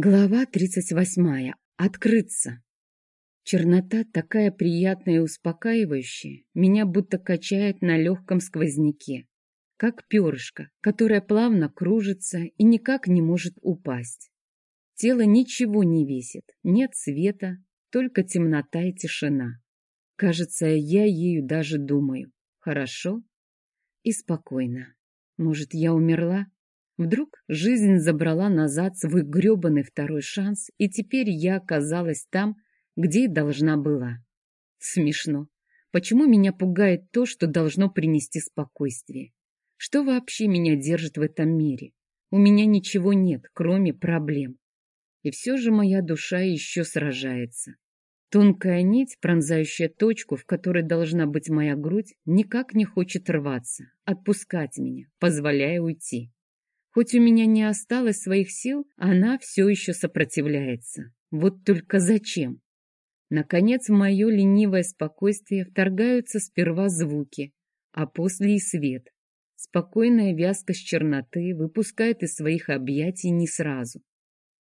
Глава 38. Открыться. Чернота такая приятная и успокаивающая, меня будто качает на легком сквозняке, как перышко, которое плавно кружится и никак не может упасть. Тело ничего не весит, нет света, только темнота и тишина. Кажется, я ею даже думаю. Хорошо и спокойно. Может, я умерла? Вдруг жизнь забрала назад свой гребаный второй шанс, и теперь я оказалась там, где и должна была. Смешно. Почему меня пугает то, что должно принести спокойствие? Что вообще меня держит в этом мире? У меня ничего нет, кроме проблем. И все же моя душа еще сражается. Тонкая нить, пронзающая точку, в которой должна быть моя грудь, никак не хочет рваться, отпускать меня, позволяя уйти. Хоть у меня не осталось своих сил, она все еще сопротивляется. Вот только зачем? Наконец, в мое ленивое спокойствие вторгаются сперва звуки, а после и свет. Спокойная вязкость черноты выпускает из своих объятий не сразу.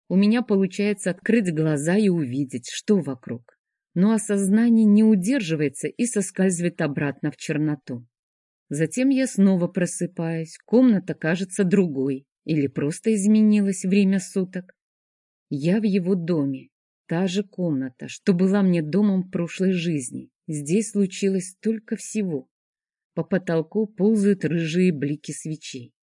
У меня получается открыть глаза и увидеть, что вокруг. Но осознание не удерживается и соскальзывает обратно в черноту. Затем я снова просыпаюсь, комната кажется другой, или просто изменилось время суток. Я в его доме, та же комната, что была мне домом прошлой жизни. Здесь случилось столько всего. По потолку ползают рыжие блики свечей.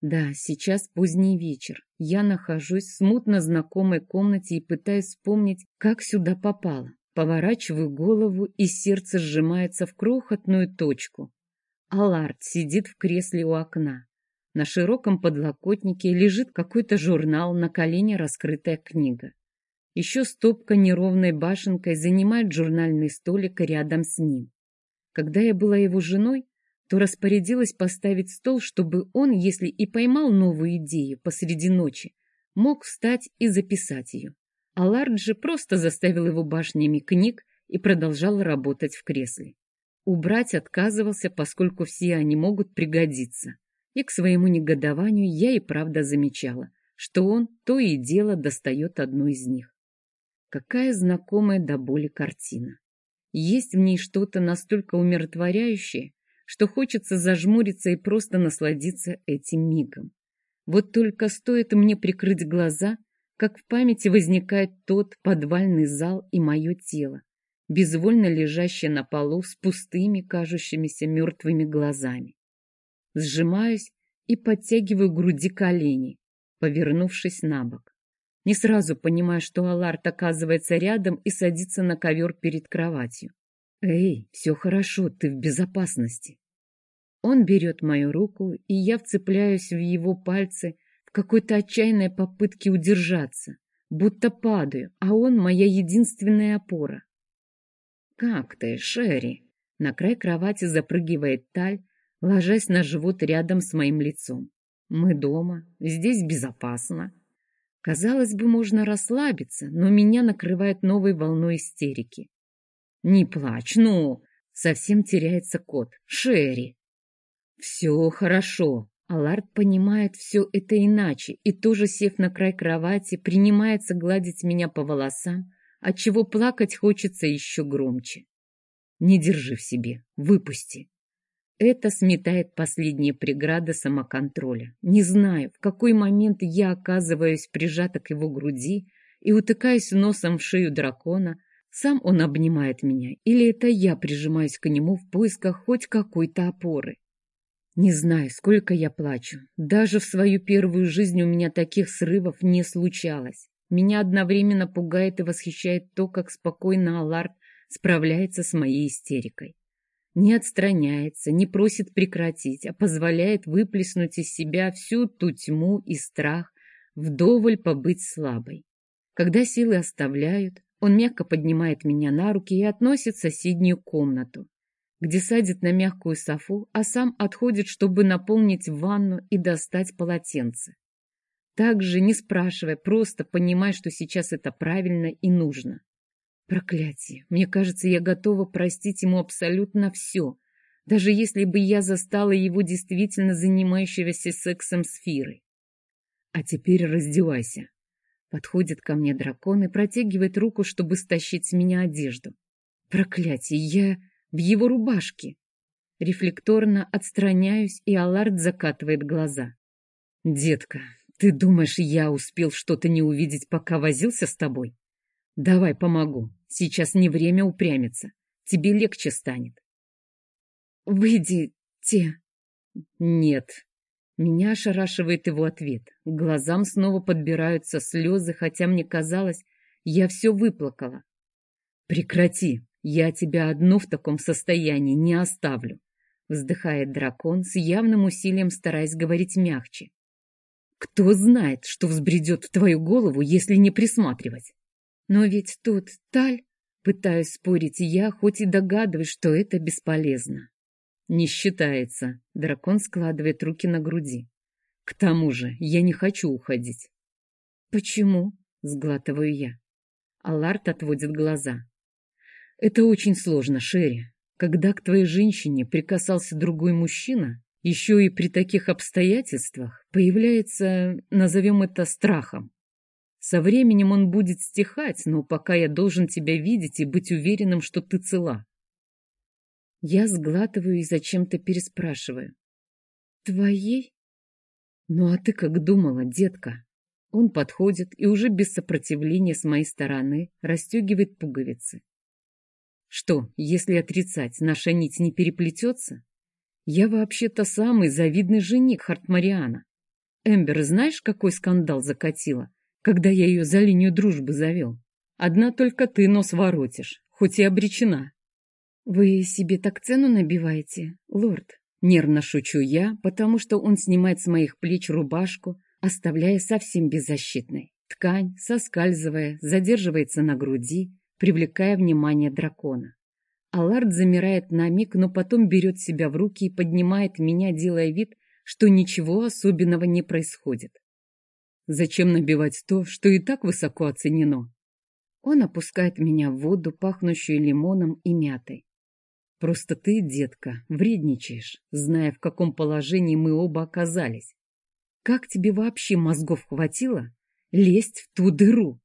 Да, сейчас поздний вечер. Я нахожусь в смутно знакомой комнате и пытаюсь вспомнить, как сюда попала. Поворачиваю голову, и сердце сжимается в крохотную точку. Аларт сидит в кресле у окна. На широком подлокотнике лежит какой-то журнал, на колене раскрытая книга. Еще стопка неровной башенкой занимает журнальный столик рядом с ним. Когда я была его женой, то распорядилась поставить стол, чтобы он, если и поймал новую идею посреди ночи, мог встать и записать ее. А Лард же просто заставил его башнями книг и продолжал работать в кресле. Убрать отказывался, поскольку все они могут пригодиться. И к своему негодованию я и правда замечала, что он то и дело достает одну из них. Какая знакомая до боли картина. Есть в ней что-то настолько умиротворяющее, что хочется зажмуриться и просто насладиться этим мигом. Вот только стоит мне прикрыть глаза, как в памяти возникает тот подвальный зал и мое тело, безвольно лежащая на полу с пустыми, кажущимися мертвыми глазами. Сжимаюсь и подтягиваю груди колени, повернувшись на бок. Не сразу понимаю, что Аларт оказывается рядом и садится на ковер перед кроватью. «Эй, все хорошо, ты в безопасности». Он берет мою руку, и я вцепляюсь в его пальцы в какой-то отчаянной попытке удержаться, будто падаю, а он моя единственная опора. «Как ты, Шерри?» На край кровати запрыгивает Таль, ложась на живот рядом с моим лицом. «Мы дома, здесь безопасно». Казалось бы, можно расслабиться, но меня накрывает новой волной истерики. «Не плачь, ну!» Совсем теряется кот. «Шерри!» «Все хорошо!» Аларт понимает все это иначе и тоже, сев на край кровати, принимается гладить меня по волосам, отчего плакать хочется еще громче. Не держи в себе, выпусти. Это сметает последние преграды самоконтроля. Не знаю, в какой момент я оказываюсь прижата к его груди и утыкаюсь носом в шею дракона, сам он обнимает меня, или это я прижимаюсь к нему в поисках хоть какой-то опоры. Не знаю, сколько я плачу. Даже в свою первую жизнь у меня таких срывов не случалось. Меня одновременно пугает и восхищает то, как спокойно Аларт справляется с моей истерикой. Не отстраняется, не просит прекратить, а позволяет выплеснуть из себя всю ту тьму и страх, вдоволь побыть слабой. Когда силы оставляют, он мягко поднимает меня на руки и относит в соседнюю комнату, где садит на мягкую софу, а сам отходит, чтобы наполнить ванну и достать полотенце. Также, не спрашивая, просто понимая, что сейчас это правильно и нужно. Проклятие! Мне кажется, я готова простить ему абсолютно все, даже если бы я застала его действительно занимающегося сексом с Фирой. А теперь раздевайся. Подходит ко мне дракон и протягивает руку, чтобы стащить с меня одежду. Проклятие, я в его рубашке. Рефлекторно отстраняюсь, и Аларт закатывает глаза. «Детка, ты думаешь, я успел что-то не увидеть, пока возился с тобой? Давай помогу. Сейчас не время упрямиться. Тебе легче станет». «Выйдите». «Нет». Меня ошарашивает его ответ. К глазам снова подбираются слезы, хотя мне казалось, я все выплакала. «Прекрати, я тебя одну в таком состоянии не оставлю», вздыхает дракон с явным усилием, стараясь говорить мягче. «Кто знает, что взбредет в твою голову, если не присматривать?» «Но ведь тут Таль...» Пытаюсь спорить я, хоть и догадываюсь, что это бесполезно. «Не считается», — дракон складывает руки на груди. «К тому же я не хочу уходить». «Почему?» — сглатываю я. Аларт отводит глаза. «Это очень сложно, Шерри. Когда к твоей женщине прикасался другой мужчина, еще и при таких обстоятельствах появляется, назовем это, страхом. Со временем он будет стихать, но пока я должен тебя видеть и быть уверенным, что ты цела. Я сглатываю и зачем-то переспрашиваю. Твоей? Ну а ты как думала, детка? Он подходит и уже без сопротивления с моей стороны расстегивает пуговицы. Что, если отрицать, наша нить не переплетется? Я вообще-то самый завидный жених Хартмариана. Эмбер, знаешь, какой скандал закатила, когда я ее за линию дружбы завел? Одна только ты нос воротишь, хоть и обречена. «Вы себе так цену набиваете, лорд?» Нервно шучу я, потому что он снимает с моих плеч рубашку, оставляя совсем беззащитной. Ткань, соскальзывая, задерживается на груди, привлекая внимание дракона. Алард замирает на миг, но потом берет себя в руки и поднимает меня, делая вид, что ничего особенного не происходит. Зачем набивать то, что и так высоко оценено? Он опускает меня в воду, пахнущую лимоном и мятой. Просто ты, детка, вредничаешь, зная, в каком положении мы оба оказались. Как тебе вообще мозгов хватило лезть в ту дыру?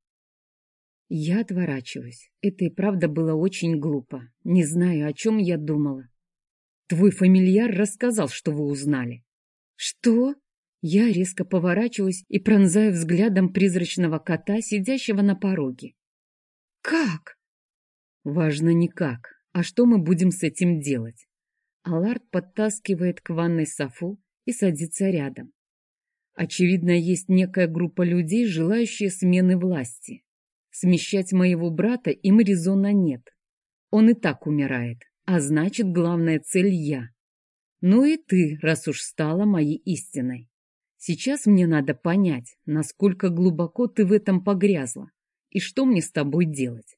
Я отворачиваюсь. Это и правда было очень глупо. Не знаю, о чем я думала. Твой фамильяр рассказал, что вы узнали. Что? Я резко поворачиваюсь и пронзаю взглядом призрачного кота, сидящего на пороге. Как? Важно не как, а что мы будем с этим делать? Аларт подтаскивает к ванной Софу и садится рядом. Очевидно, есть некая группа людей, желающая смены власти. Смещать моего брата им резона нет. Он и так умирает, а значит, главная цель я. Ну и ты, раз уж стала моей истиной. Сейчас мне надо понять, насколько глубоко ты в этом погрязла, и что мне с тобой делать.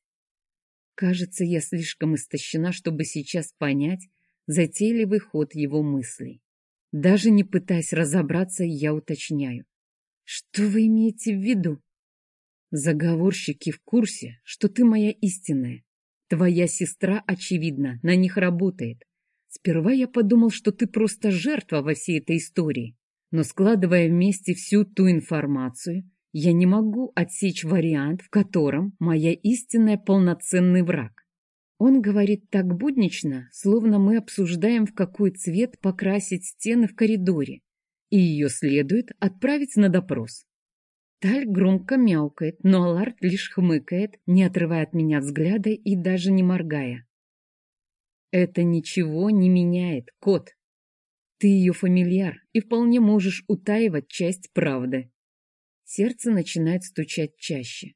Кажется, я слишком истощена, чтобы сейчас понять затейливый ход его мыслей. Даже не пытаясь разобраться, я уточняю. Что вы имеете в виду? Заговорщики в курсе, что ты моя истинная. Твоя сестра, очевидно, на них работает. Сперва я подумал, что ты просто жертва во всей этой истории. Но складывая вместе всю ту информацию, я не могу отсечь вариант, в котором моя истинная полноценный враг. Он говорит так буднично, словно мы обсуждаем, в какой цвет покрасить стены в коридоре, и ее следует отправить на допрос. Таль громко мяукает, но Аларт лишь хмыкает, не отрывая от меня взгляда и даже не моргая. Это ничего не меняет, кот. Ты ее фамильяр и вполне можешь утаивать часть правды. Сердце начинает стучать чаще.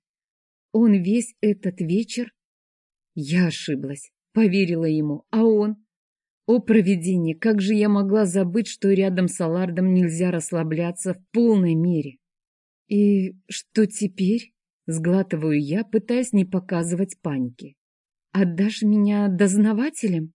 Он весь этот вечер... Я ошиблась, поверила ему, а он... О, провидение, как же я могла забыть, что рядом с Алардом нельзя расслабляться в полной мере. И что теперь? Сглатываю я, пытаясь не показывать паники. Отдашь меня дознавателям?